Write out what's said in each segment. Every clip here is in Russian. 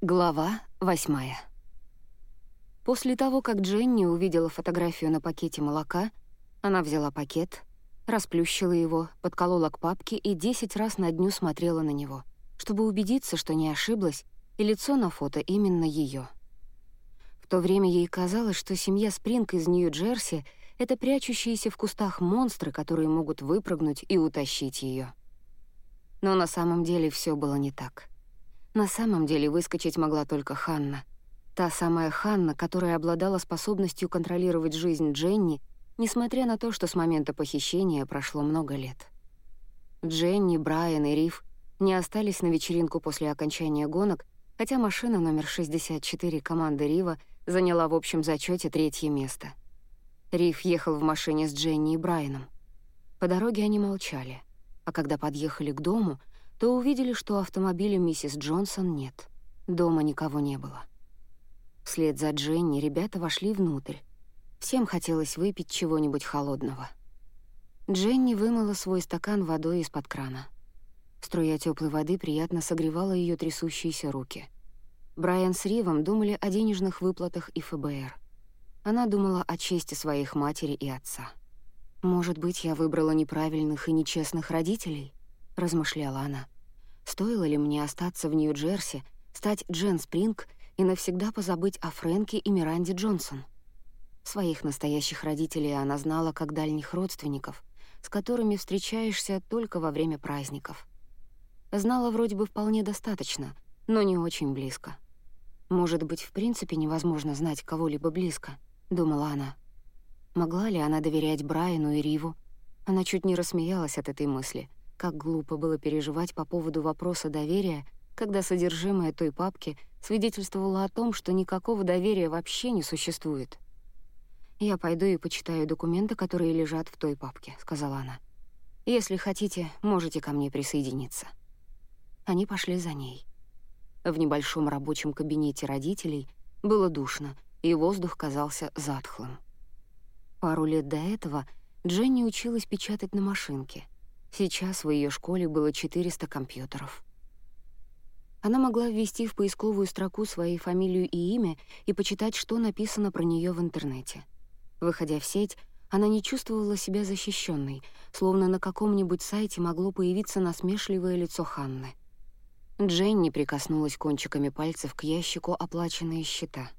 Глава восьмая. После того, как Дженни увидела фотографию на пакете молока, она взяла пакет, расплющила его, подколола к папке и десять раз на дню смотрела на него, чтобы убедиться, что не ошиблась, и лицо на фото именно ее. В то время ей казалось, что семья Спринг из Нью-Джерси — это прячущиеся в кустах монстры, которые могут выпрыгнуть и утащить ее. Но на самом деле все было не так. На самом деле выскочить могла только Ханна. Та самая Ханна, которая обладала способностью контролировать жизнь Дженни, несмотря на то, что с момента похищения прошло много лет. Дженни, Брайан и Риф не остались на вечеринку после окончания гонок, хотя машина номер 64 команды Рива заняла в общем зачете третье место. Риф ехал в машине с Дженни и Брайаном. По дороге они молчали, а когда подъехали к дому — то увидели, что автомобиля миссис Джонсон нет. Дома никого не было. Вслед за Дженни ребята вошли внутрь. Всем хотелось выпить чего-нибудь холодного. Дженни вымыла свой стакан водой из-под крана. Струя теплой воды приятно согревала ее трясущиеся руки. Брайан с Ривом думали о денежных выплатах и ФБР. Она думала о чести своих матери и отца. «Может быть, я выбрала неправильных и нечестных родителей?» Размышляла она. Стоило ли мне остаться в Нью-Джерси, стать Джен Спринг и навсегда позабыть о Фрэнке и Миранде Джонсон? Своих настоящих родителей она знала как дальних родственников, с которыми встречаешься только во время праздников. Знала вроде бы вполне достаточно, но не очень близко. «Может быть, в принципе невозможно знать кого-либо близко», — думала она. Могла ли она доверять Брайану и Риву? Она чуть не рассмеялась от этой мысли — как глупо было переживать по поводу вопроса доверия, когда содержимое той папки свидетельствовало о том, что никакого доверия вообще не существует. «Я пойду и почитаю документы, которые лежат в той папке», — сказала она. «Если хотите, можете ко мне присоединиться». Они пошли за ней. В небольшом рабочем кабинете родителей было душно, и воздух казался затхлым. Пару лет до этого Дженни училась печатать на машинке — Сейчас в ее школе было 400 компьютеров. Она могла ввести в поисковую строку свою фамилию и имя и почитать, что написано про нее в интернете. Выходя в сеть, она не чувствовала себя защищенной, словно на каком-нибудь сайте могло появиться насмешливое лицо Ханны. Дженни прикоснулась кончиками пальцев к ящику оплаченные счета.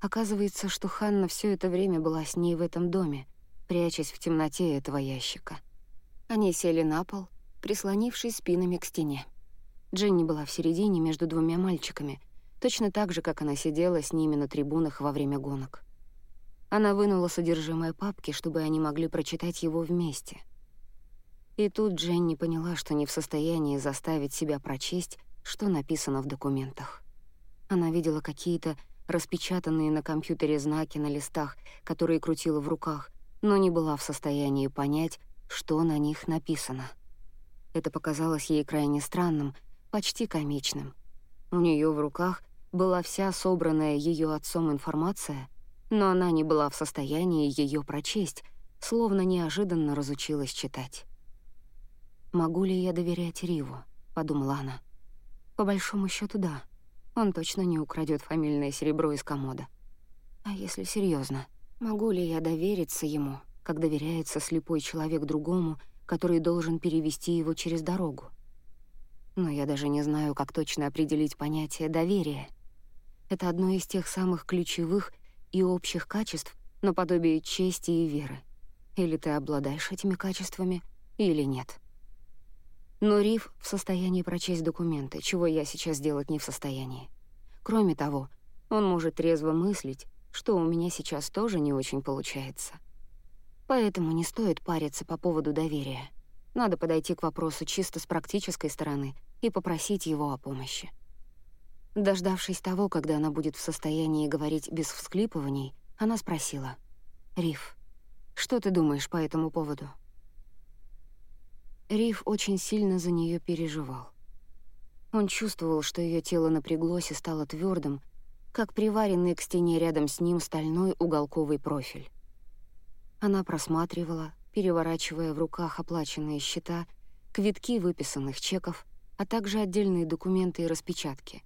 Оказывается, что Ханна все это время была с ней в этом доме, прячась в темноте этого ящика. Они сели на пол, прислонившись спинами к стене. Дженни была в середине между двумя мальчиками, точно так же, как она сидела с ними на трибунах во время гонок. Она вынула содержимое папки, чтобы они могли прочитать его вместе. И тут Дженни поняла, что не в состоянии заставить себя прочесть, что написано в документах. Она видела какие-то распечатанные на компьютере знаки на листах, которые крутила в руках, но не была в состоянии понять, что на них написано. Это показалось ей крайне странным, почти комичным. У нее в руках была вся собранная ее отцом информация, но она не была в состоянии ее прочесть, словно неожиданно разучилась читать. «Могу ли я доверять Риву?» — подумала она. «По большому счету, да. Он точно не украдет фамильное серебро из комода. А если серьезно, могу ли я довериться ему?» Как доверяется слепой человек другому, который должен перевести его через дорогу. Но я даже не знаю, как точно определить понятие доверия. Это одно из тех самых ключевых и общих качеств, наподобие чести и веры. Или ты обладаешь этими качествами, или нет. Но Риф в состоянии прочесть документы, чего я сейчас делать не в состоянии. Кроме того, он может трезво мыслить, что у меня сейчас тоже не очень получается. Поэтому не стоит париться по поводу доверия. Надо подойти к вопросу чисто с практической стороны и попросить его о помощи. Дождавшись того, когда она будет в состоянии говорить без всклипываний, она спросила. «Риф, что ты думаешь по этому поводу?» Риф очень сильно за нее переживал. Он чувствовал, что ее тело напряглось и стало твердым, как приваренный к стене рядом с ним стальной уголковый профиль. Она просматривала, переворачивая в руках оплаченные счета, квитки выписанных чеков, а также отдельные документы и распечатки.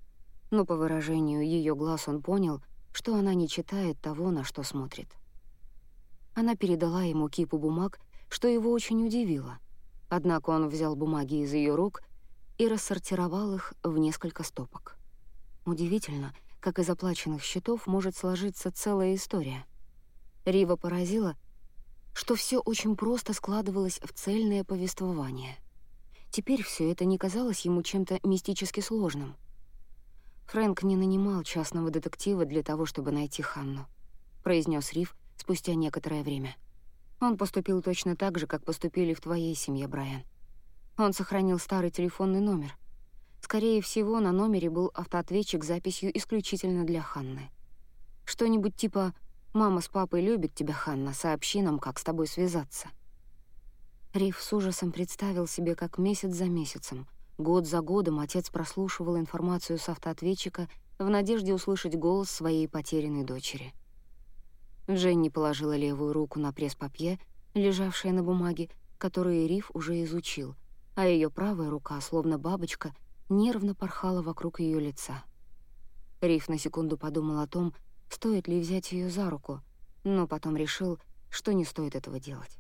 но по выражению ее глаз он понял, что она не читает того, на что смотрит. Она передала ему кипу бумаг, что его очень удивило. Однако он взял бумаги из ее рук и рассортировал их в несколько стопок. Удивительно, как из оплаченных счетов может сложиться целая история. Рива поразила, что все очень просто складывалось в цельное повествование. Теперь все это не казалось ему чем-то мистически сложным. Фрэнк не нанимал частного детектива для того, чтобы найти Ханну, произнес Рив спустя некоторое время. Он поступил точно так же, как поступили в твоей семье, Брайан. Он сохранил старый телефонный номер. Скорее всего, на номере был автоответчик с записью исключительно для Ханны. Что-нибудь типа «Мама с папой любят тебя, Ханна, сообщи нам, как с тобой связаться». Риф с ужасом представил себе, как месяц за месяцем, год за годом отец прослушивал информацию с автоответчика в надежде услышать голос своей потерянной дочери. Дженни положила левую руку на пресс-папье, лежавшее на бумаге, которую Риф уже изучил, а ее правая рука, словно бабочка, нервно порхала вокруг ее лица. Риф на секунду подумал о том, стоит ли взять ее за руку, но потом решил, что не стоит этого делать.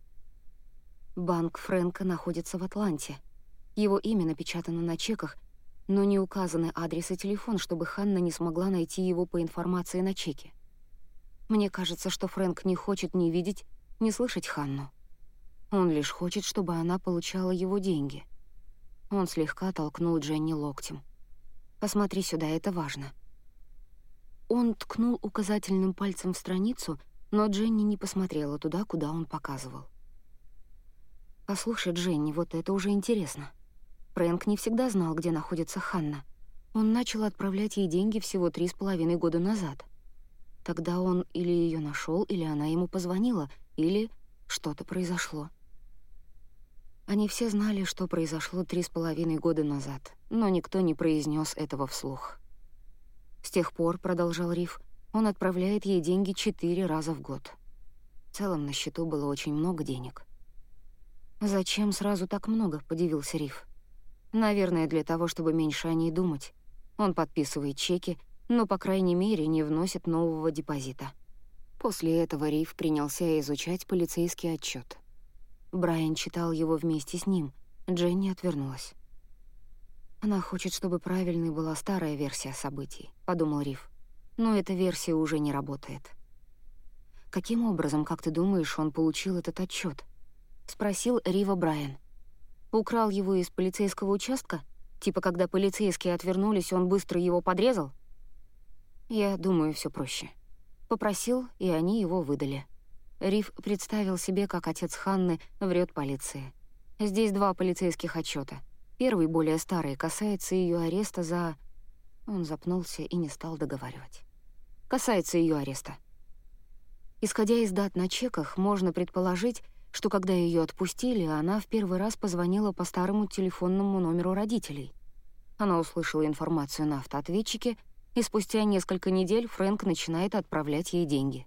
Банк Фрэнка находится в Атланте. Его имя напечатано на чеках, но не указаны адрес и телефон, чтобы Ханна не смогла найти его по информации на чеке. Мне кажется, что Фрэнк не хочет ни видеть, ни слышать Ханну. Он лишь хочет, чтобы она получала его деньги. Он слегка толкнул Дженни локтем. «Посмотри сюда, это важно». Он ткнул указательным пальцем в страницу, но Дженни не посмотрела туда, куда он показывал. «Послушай, Дженни, вот это уже интересно. Фрэнк не всегда знал, где находится Ханна. Он начал отправлять ей деньги всего три с половиной года назад. Тогда он или ее нашел, или она ему позвонила, или что-то произошло. Они все знали, что произошло три с половиной года назад, но никто не произнес этого вслух. С тех пор, продолжал Риф, он отправляет ей деньги четыре раза в год. В целом на счету было очень много денег. «Зачем сразу так много?» — подивился Риф. «Наверное, для того, чтобы меньше о ней думать. Он подписывает чеки, но, по крайней мере, не вносит нового депозита». После этого Риф принялся изучать полицейский отчет. Брайан читал его вместе с ним. Дженни отвернулась. «Она хочет, чтобы правильной была старая версия событий», — подумал Риф. «Но эта версия уже не работает». «Каким образом, как ты думаешь, он получил этот отчет? спросил Рива Брайан. «Украл его из полицейского участка? Типа, когда полицейские отвернулись, он быстро его подрезал?» «Я думаю, все проще. Попросил, и они его выдали». Риф представил себе, как отец Ханны врет полиции. Здесь два полицейских отчета. Первый, более старый, касается ее ареста за... Он запнулся и не стал договаривать. Касается ее ареста. Исходя из дат на чеках, можно предположить, что когда ее отпустили, она в первый раз позвонила по старому телефонному номеру родителей. Она услышала информацию на автоответчике, и спустя несколько недель Фрэнк начинает отправлять ей деньги.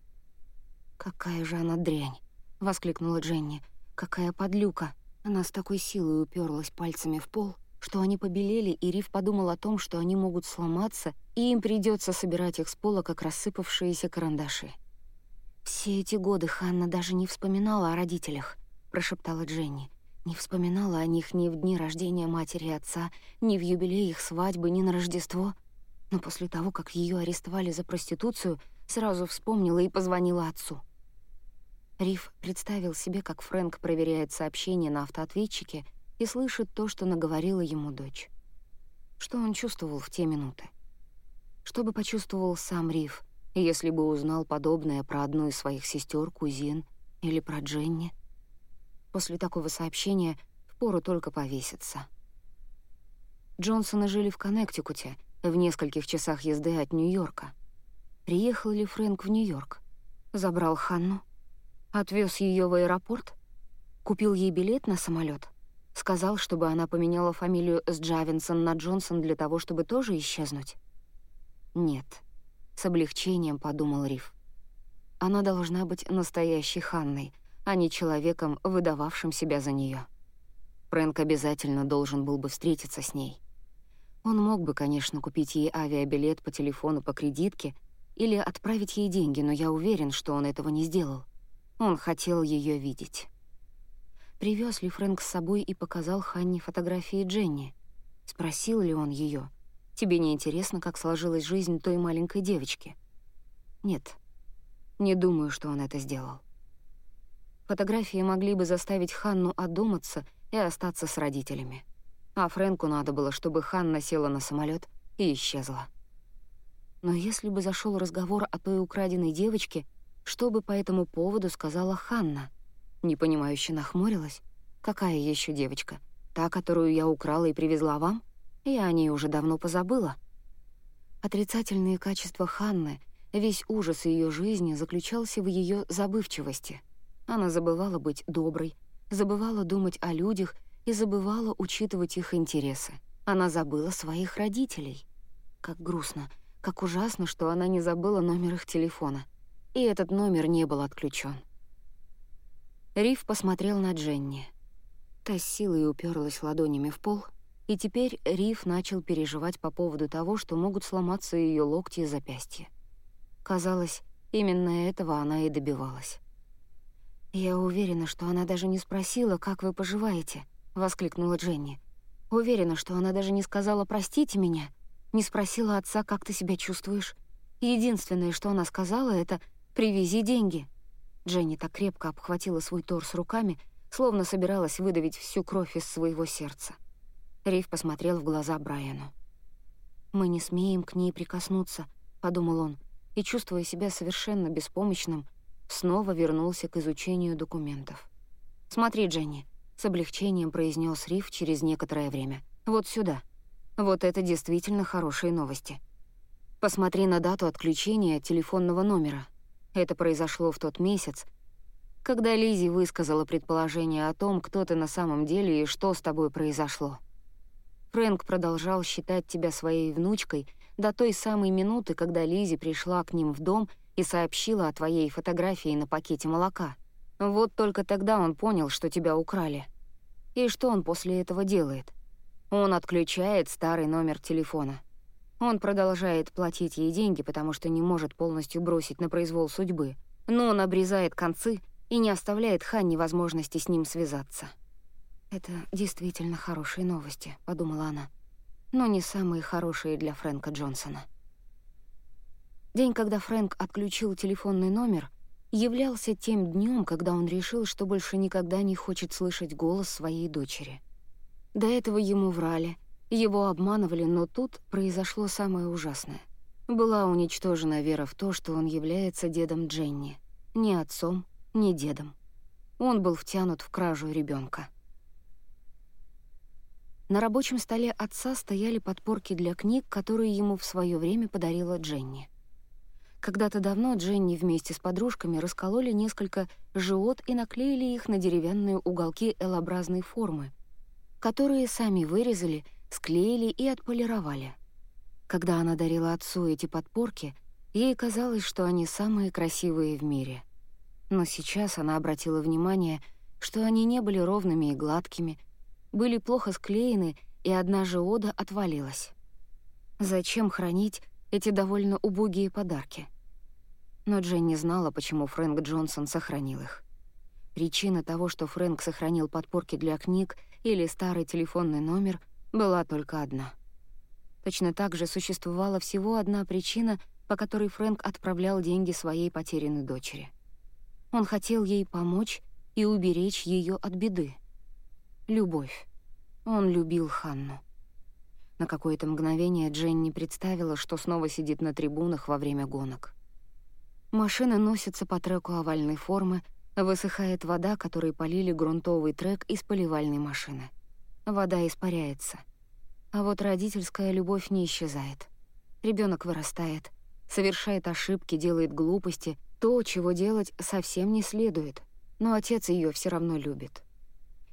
«Какая же она дрянь!» — воскликнула Дженни. «Какая подлюка!» Она с такой силой уперлась пальцами в пол, что они побелели, и Рив подумал о том, что они могут сломаться, и им придется собирать их с пола, как рассыпавшиеся карандаши. «Все эти годы Ханна даже не вспоминала о родителях», — прошептала Дженни. «Не вспоминала о них ни в дни рождения матери и отца, ни в юбилей их свадьбы, ни на Рождество. Но после того, как ее арестовали за проституцию, сразу вспомнила и позвонила отцу. Риф представил себе, как Фрэнк проверяет сообщение на автоответчике и слышит то, что наговорила ему дочь. Что он чувствовал в те минуты? Что бы почувствовал сам Риф, если бы узнал подобное про одну из своих сестер, кузин или про Дженни? После такого сообщения впору только повеситься. Джонсоны жили в Коннектикуте, в нескольких часах езды от Нью-Йорка. Приехал ли Фрэнк в Нью-Йорк? Забрал Ханну? Отвез ее в аэропорт, купил ей билет на самолет, сказал, чтобы она поменяла фамилию с Джавинсон на Джонсон для того, чтобы тоже исчезнуть. Нет, с облегчением подумал Риф. Она должна быть настоящей Ханной, а не человеком, выдававшим себя за нее. Фрэнк обязательно должен был бы встретиться с ней. Он мог бы, конечно, купить ей авиабилет по телефону по кредитке или отправить ей деньги, но я уверен, что он этого не сделал. Он хотел ее видеть. Привез ли Фрэнк с собой и показал Ханне фотографии Дженни? Спросил ли он ее: «Тебе не интересно, как сложилась жизнь той маленькой девочки?» Нет, не думаю, что он это сделал. Фотографии могли бы заставить Ханну одуматься и остаться с родителями. А Фрэнку надо было, чтобы Ханна села на самолет и исчезла. Но если бы зашел разговор о той украденной девочке, что бы по этому поводу сказала Ханна? Непонимающе нахмурилась. «Какая еще девочка? Та, которую я украла и привезла вам? Я о ней уже давно позабыла». Отрицательные качества Ханны, весь ужас ее жизни заключался в ее забывчивости. Она забывала быть доброй, забывала думать о людях и забывала учитывать их интересы. Она забыла своих родителей. Как грустно, как ужасно, что она не забыла номер их телефона. И этот номер не был отключен. Риф посмотрел на Дженни. Та с силой уперлась ладонями в пол, и теперь Риф начал переживать по поводу того, что могут сломаться ее локти и запястья. Казалось, именно этого она и добивалась. «Я уверена, что она даже не спросила, как вы поживаете», — воскликнула Дженни. «Уверена, что она даже не сказала «простите меня», не спросила отца, как ты себя чувствуешь. Единственное, что она сказала, это «привези деньги». Дженни так крепко обхватила свой торс руками, словно собиралась выдавить всю кровь из своего сердца. Риф посмотрел в глаза Брайану. «Мы не смеем к ней прикоснуться», — подумал он, и, чувствуя себя совершенно беспомощным, снова вернулся к изучению документов. «Смотри, Дженни», — с облегчением произнес Риф через некоторое время. «Вот сюда. Вот это действительно хорошие новости. Посмотри на дату отключения телефонного номера. Это произошло в тот месяц, когда Лизи высказала предположение о том, кто ты на самом деле и что с тобой произошло. Фрэнк продолжал считать тебя своей внучкой до той самой минуты, когда Лизи пришла к ним в дом и сообщила о твоей фотографии на пакете молока. Вот только тогда он понял, что тебя украли. И что он после этого делает? Он отключает старый номер телефона. Он продолжает платить ей деньги, потому что не может полностью бросить на произвол судьбы. Но он обрезает концы и не оставляет Ханни возможности с ним связаться. «Это действительно хорошие новости», — подумала она. «Но не самые хорошие для Фрэнка Джонсона». День, когда Фрэнк отключил телефонный номер, являлся тем днем, когда он решил, что больше никогда не хочет слышать голос своей дочери. До этого ему врали, его обманывали, но тут произошло самое ужасное. Была уничтожена вера в то, что он является дедом Дженни. Ни отцом, ни дедом. Он был втянут в кражу ребенка. На рабочем столе отца стояли подпорки для книг, которые ему в свое время подарила Дженни. Когда-то давно Дженни вместе с подружками раскололи несколько живот и наклеили их на деревянные уголки L-образной формы, которые сами вырезали, склеили и отполировали. Когда она дарила отцу эти подпорки, ей казалось, что они самые красивые в мире. Но сейчас она обратила внимание, что они не были ровными и гладкими, были плохо склеены, и одна же ода отвалилась. Зачем хранить эти довольно убогие подарки. Но Джен не знала, почему Фрэнк Джонсон сохранил их. Причина того, что Фрэнк сохранил подпорки для книг или старый телефонный номер, была только одна. Точно так же существовала всего одна причина, по которой Фрэнк отправлял деньги своей потерянной дочери. Он хотел ей помочь и уберечь ее от беды. Любовь. Он любил Ханну. На какое-то мгновение Дженни представила, что снова сидит на трибунах во время гонок. Машины носятся по треку овальной формы, высыхает вода, которой полили грунтовый трек из поливальной машины. Вода испаряется. А вот родительская любовь не исчезает. Ребенок вырастает, совершает ошибки, делает глупости, то, чего делать совсем не следует, но отец ее все равно любит.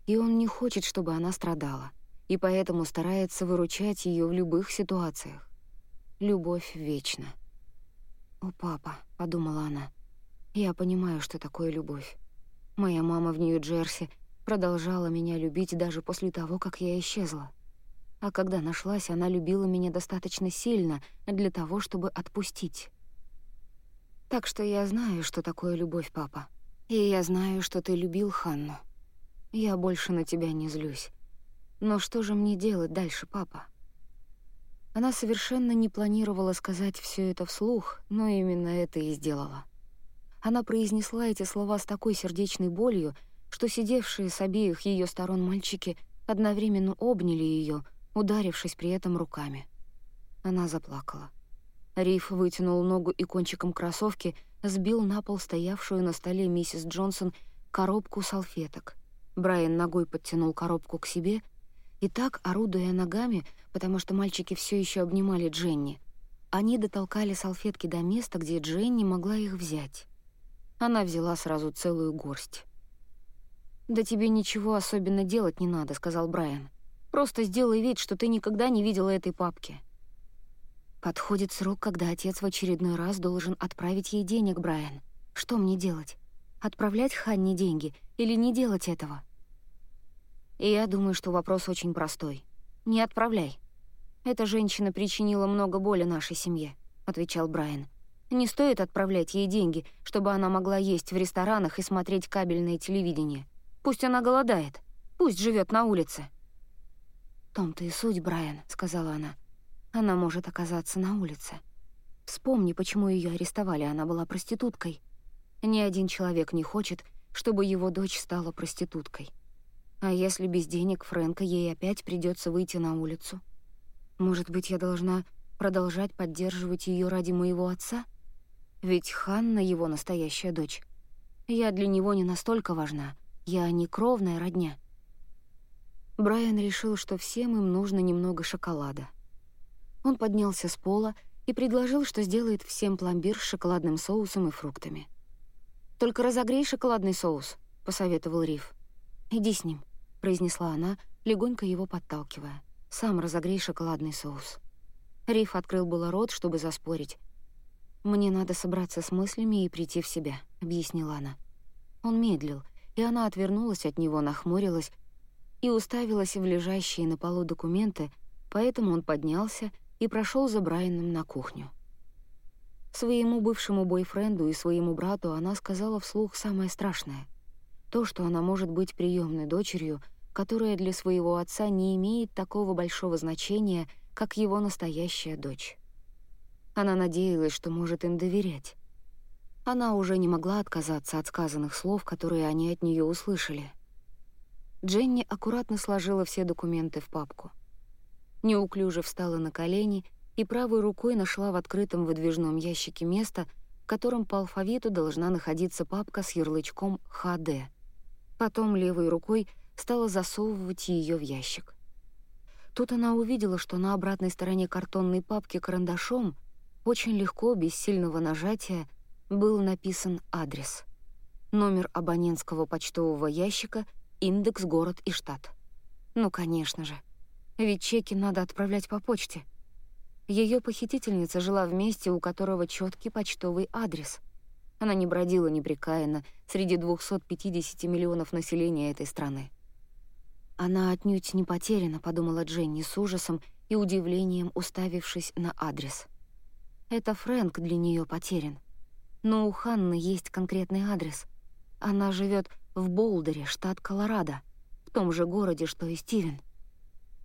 И он не хочет, чтобы она страдала и поэтому старается выручать ее в любых ситуациях. Любовь вечна. «О, папа», — подумала она, — «я понимаю, что такое любовь. Моя мама в Нью-Джерси продолжала меня любить даже после того, как я исчезла. А когда нашлась, она любила меня достаточно сильно для того, чтобы отпустить. Так что я знаю, что такое любовь, папа. И я знаю, что ты любил Ханну. Я больше на тебя не злюсь. Но что же мне делать дальше, папа? Она совершенно не планировала сказать все это вслух, но именно это и сделала. Она произнесла эти слова с такой сердечной болью, что сидевшие с обеих ее сторон мальчики одновременно обняли ее, ударившись при этом руками. Она заплакала. Риф вытянул ногу и кончиком кроссовки сбил на пол стоявшую на столе миссис Джонсон коробку салфеток. Брайан ногой подтянул коробку к себе — и так, орудуя ногами, потому что мальчики все еще обнимали Дженни, они дотолкали салфетки до места, где Дженни могла их взять. Она взяла сразу целую горсть. «Да тебе ничего особенно делать не надо», — сказал Брайан. «Просто сделай вид, что ты никогда не видела этой папки». «Подходит срок, когда отец в очередной раз должен отправить ей денег, Брайан. Что мне делать? Отправлять Ханне деньги или не делать этого?» И я думаю, что вопрос очень простой. Не отправляй. Эта женщина причинила много боли нашей семье, отвечал Брайан. Не стоит отправлять ей деньги, чтобы она могла есть в ресторанах и смотреть кабельное телевидение. Пусть она голодает, пусть живет на улице. «Том-то и суть, Брайан», — сказала она. «Она может оказаться на улице. Вспомни, почему ее арестовали, она была проституткой. Ни один человек не хочет, чтобы его дочь стала проституткой. А если без денег Фрэнка ей опять придется выйти на улицу? Может быть, я должна продолжать поддерживать ее ради моего отца? Ведь Ханна его настоящая дочь. Я для него не настолько важна. Я не кровная родня. Брайан решил, что всем им нужно немного шоколада. Он поднялся с пола и предложил, что сделает всем пломбир с шоколадным соусом и фруктами. «Только разогрей шоколадный соус», — посоветовал Риф. «Иди с ним», — произнесла она, легонько его подталкивая. «Сам разогрей шоколадный соус». Риф открыл было рот, чтобы заспорить. «Мне надо собраться с мыслями и прийти в себя», — объяснила она. Он медлил, и она отвернулась от него, нахмурилась и уставилась в лежащие на полу документы, поэтому он поднялся и прошел за Брайаном на кухню. Своему бывшему бойфренду и своему брату она сказала вслух самое страшное — то, что она может быть приемной дочерью, которая для своего отца не имеет такого большого значения, как его настоящая дочь. Она надеялась, что может им доверять. Она уже не могла отказаться от сказанных слов, которые они от нее услышали. Дженни аккуратно сложила все документы в папку. Неуклюже встала на колени и правой рукой нашла в открытом выдвижном ящике место, в котором по алфавиту должна находиться папка с ярлычком «ХД». Потом левой рукой стала засовывать ее в ящик. Тут она увидела, что на обратной стороне картонной папки карандашом очень легко, без сильного нажатия, был написан адрес. Номер абонентского почтового ящика, индекс, город и штат. Ну, конечно же. Ведь чеки надо отправлять по почте. Ее похитительница жила в месте, у которого четкий почтовый адрес. Она не бродила непрекаянно среди 250 миллионов населения этой страны. «Она отнюдь не потеряна», — подумала Дженни с ужасом и удивлением, уставившись на адрес. «Это Фрэнк для нее потерян. Но у Ханны есть конкретный адрес. Она живет в Болдере, штат Колорадо, в том же городе, что и Стивен».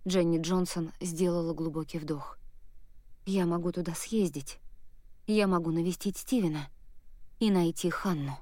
Дженни Джонсон сделала глубокий вдох. «Я могу туда съездить. Я могу навестить Стивена» и найти Ханну.